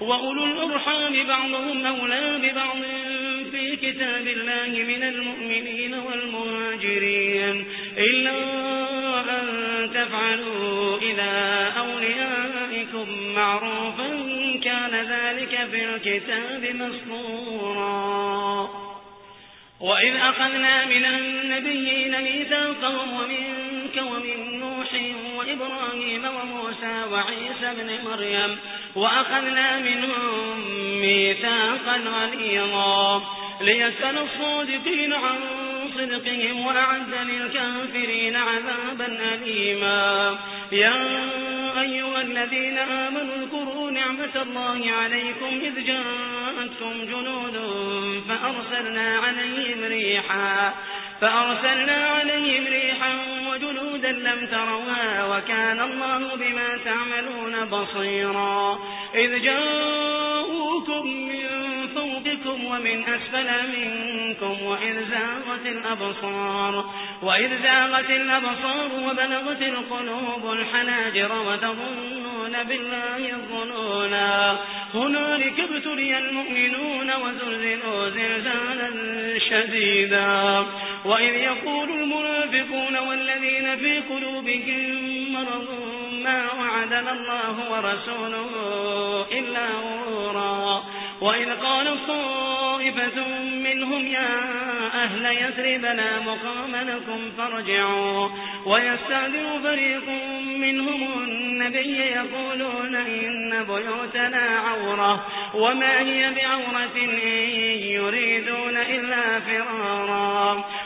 وأولو الأرحام بعضهم أولى ببعض في كتاب الله من المؤمنين والمهاجرين. إلا أن تفعلوا إلى أوليائكم معروفا كان ذلك في الكتاب مسطورا. وإذ أخذنا من النبيين ميثاقهم ومنك ومن نوح وإبراهيم وموسى وعيسى بن مريم وأخذنا منهم ميثاقا غليظا ليسأل الصادقين عن صدقهم وأعد للكافرين عذابا أليما. يا أيها الذين آمنوا اذكروا نعمة الله عليكم إذ جاءتكم جنود فأرسلنا عليهم ريحا فأرسلنا عليهم ريحا وجنودا لم تروا وكان الله بما تعملون بصيرا. إذ جاءوكم من فوقكم ومن أسفل منكم وإذ زاغت الأبصار وإذ زاغت الأبصار وبلغت القلوب الحناجر وتظنون بالله الظنونا. هنالك ابتلي المؤمنون وزلزلوا زلزالا شديدا. وإذ يقول المنافقون والذين في قلوبهم مرض ما وعدنا الله ورسوله إلا غرورا وإذ قال الصائفة منهم يا أهل يثربنا مقامنكم فارجعوا. ويستعذر فريق منهم النبي يقولون إن بيوتنا عورة. وما هي بعورة إن يريدون إلا فرارا.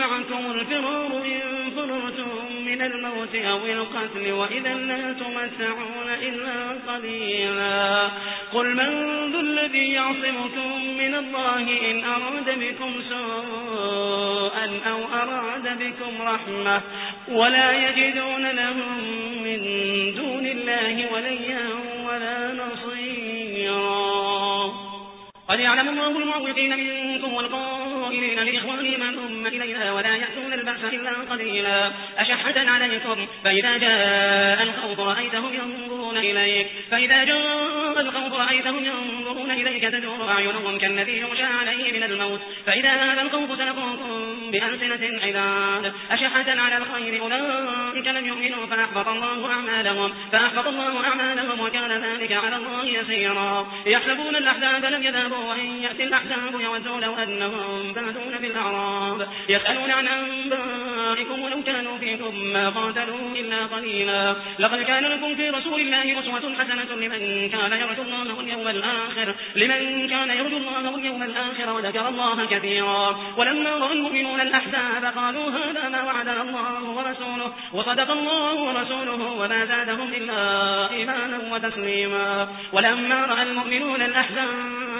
ينفعكم الفرار إن فررتم من الموت أو القتل وإذا لا تمتعون إلا قليلا. قل من ذو الذي يعصمكم من الله إن أراد بكم سوءا أو أراد بكم رحمة ولا يجدون لهم من دون الله وليا ولا نصيرا. قد يعلم الله المعوقين منكم والقائلين لإخوانهم أم إلينا ولا يأتون البأس إلا قليلا. أشحة عليكم؟ فإذا جاء الخوف رأيتهم ينظرون إليك. فإذا جاء الخوف رأيتهم ينظرون إليك تدور أعينهم كالذي يغشى عليه من الموت. فإذا هذا الخوف سلقوكم بألسنة حداد أشحة على الخير أولئك لم يؤمنوا فأحبط الله أعمالهم. فأحبط الله أعمالهم وكان ذلك على الله يسيرا. يحسبون الأحزاب لم يذهبوا وإن يأتي الأحزاب يودوا لو أنهم بادون بالأعراب. يسألون عن أنبائكم ولو كانوا فيكم ما قاتلوا إلا قليلا. لقد كان لكم في رسول الله أسوة حسنة لمن كان يرجو يرجو الله واليوم الآخر لمن كان يرجو الله واليوم الآخر وذكر الله كثيرا. ولما رأى المؤمنون الأحزاب قالوا هذا ما وعدنا الله ورسوله وصدق الله ورسوله وما زادهم إلا إيمانا وتسليما. ولما رأى المؤمنون الأحزاب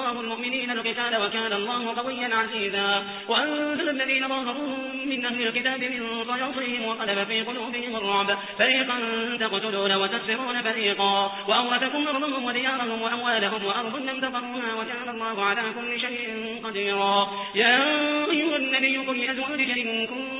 الله المؤمنين القتال وكان الله قويا عزيزا. وأنزل الذين ظاهروهم من أهل الكتاب من صياصيهم وقلب في قلوبهم الرعب. فريقا تقتلون وتسرون فريقا. وأورثكم أرضهم وديارهم وأموالهم وأرض لم تطروها وكان الله على كل شيء قديرا. يا أيها النبي قل لأزواجك إن كنتن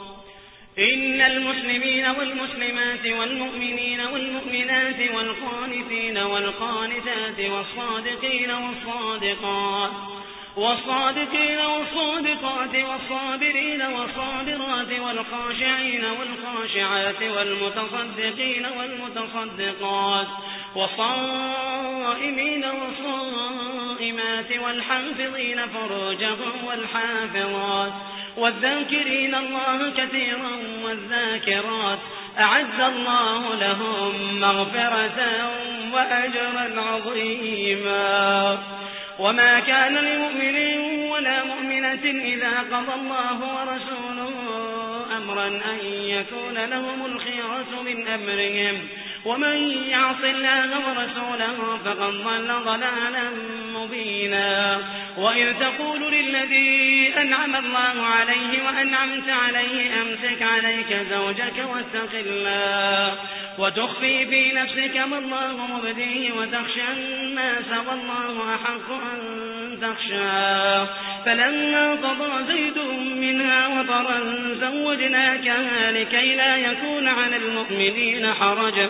إن المسلمين والمسلمات والمؤمنين والمؤمنات والقانتين والقانتات والصادقين والصادقات والصادقين والصادقات والصابرين والصابرات والخاشعين والخاشعات والمتصدقين والمتصدقات والصائمين والصائمات والحافظين فروجهم والحافظات والذاكرين الله كثيرا والذاكرات أعز الله لهم مغفرة وأجرا عظيما. وما كان لمؤمن ولا مؤمنة إذا قضى الله ورسوله أمرا أن يكون لهم الخيرة من أمرهم. ومن يعص الله ورسوله فقد ضل ضلالا مبينا. وإذ تقول للذي أنعم الله عليه وأنعمت عليه أمسك عليك زوجك واتق الله. وتخفي في نفسك ما الله مبديه وتخشى الناس والله أحق أن تخشى. فلما قضى زيد منها وطرا زوجناكها لكي لا يكون على المؤمنين حرج.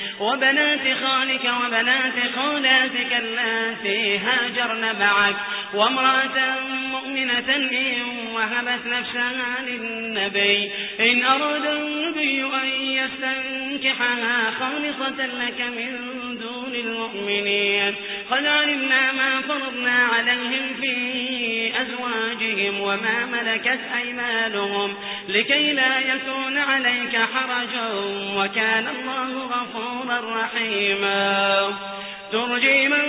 وبنات خالك وبنات خالاتك التي هاجرن معك وامرأة مؤمنة إن وهبت نفسها للنبي. إن أراد النبي أن يستنكحها خالصة لك من دون المؤمنين. قد علمنا ما فرضنا عليهم في أزواجهم وما ملكت أيمانهم. لكي لا يكون عليك حرج وكان الله غفورا رحيما. ترجي من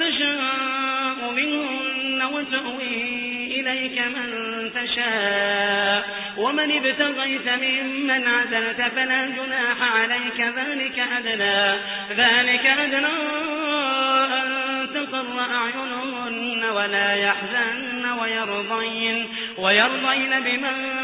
تشاء منهن وتؤوي إليك من تشاء. ومن ابتغيت ممن عزلت فلا جناح عليك. ذلك أدنى. ذلك أدنى أن تقر أعينهن ولا يحزن ويرضين. ويرضين بمن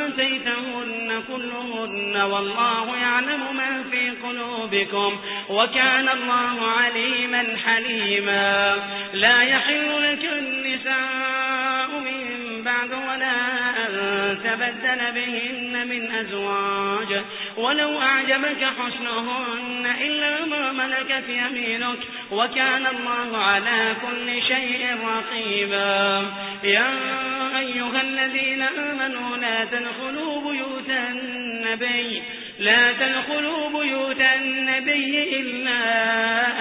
آتيتهن كلهن. والله يعلم ما في قلوبكم. وكان الله عليما حليما. لا يحل لك النساء بعد ولا أن تبدل بهن من أزواج. ولو أعجبك حسنهن إلا ما ملكت يمينك. وكان الله على كل شيء رقيبا. يا أيها الذين آمنوا لا تدخلوا بيوت النبي. لا تدخلوا بيوت النبي إلا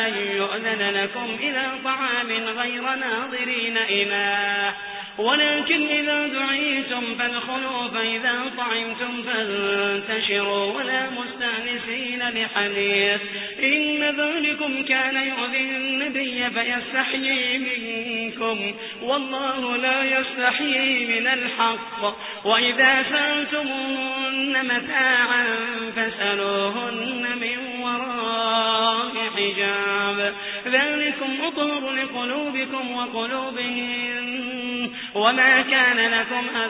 أن يؤذن لكم إلى طعام غير ناظرين إله ولكن إذا دعيتم فادخلوا فإذا طعمتم فانتشروا ولا مستأنسين لحديث إن ذلكم كان يؤذي النبي فيستحيي منكم والله لا يستحيي من الحق وإذا سألتموهن متاعا فاسألوهن من وراء حجاب ذلكم أطهر لقلوبكم وقلوبهم وما كان لكم أن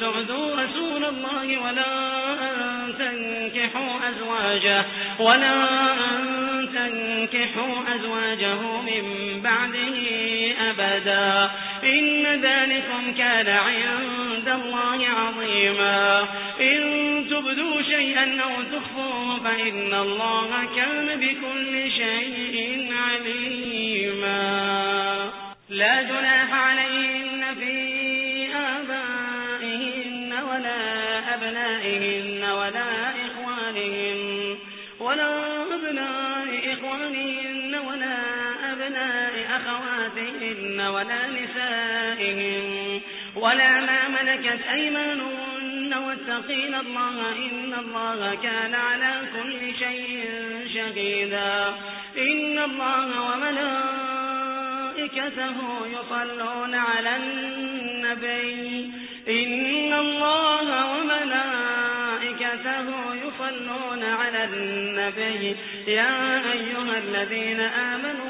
تعذوا رسول الله ولا أن تنكحوا أزواجه ولا أن تنكحوا أزواجه من بعده أبدا إن ذلكم كان عند الله عظيما. إن تبدوا شيئا أو تخفوه فإن الله كان بكل شيء عليما. لا جناح عليهن ولا نسائهن ولا ما ملكت أيمانهن واتقين الله إن الله كان على كل شيء شهيدا إن الله وملائكته يصلون على النبي إن الله وملائكته يصلون على النبي يا أيها الذين آمنوا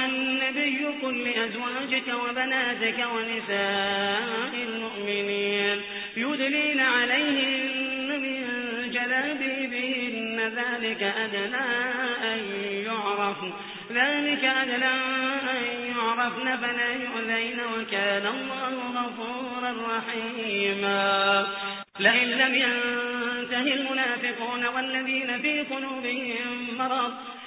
قل لأزواجك وبناتك ونساء المؤمنين يدلين عليهن من جلابيبهن. ذلك أدنى أن يعرفن. ذلك أدنى أن يعرفن فلا يؤذين وكان الله غفورا رحيما. لئن لم ينته المنافقون والذين في قلوبهم مرض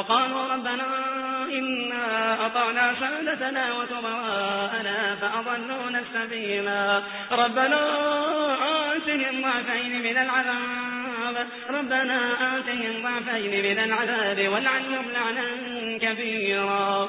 وقالوا ربنا إنا أطعنا سادتنا وكبراءنا فأضلونا السبيلا ربنا آتهم ضعفين من العذاب. ربنا آتهم ضعفين من العذاب والعنهم لعنا كبيرا.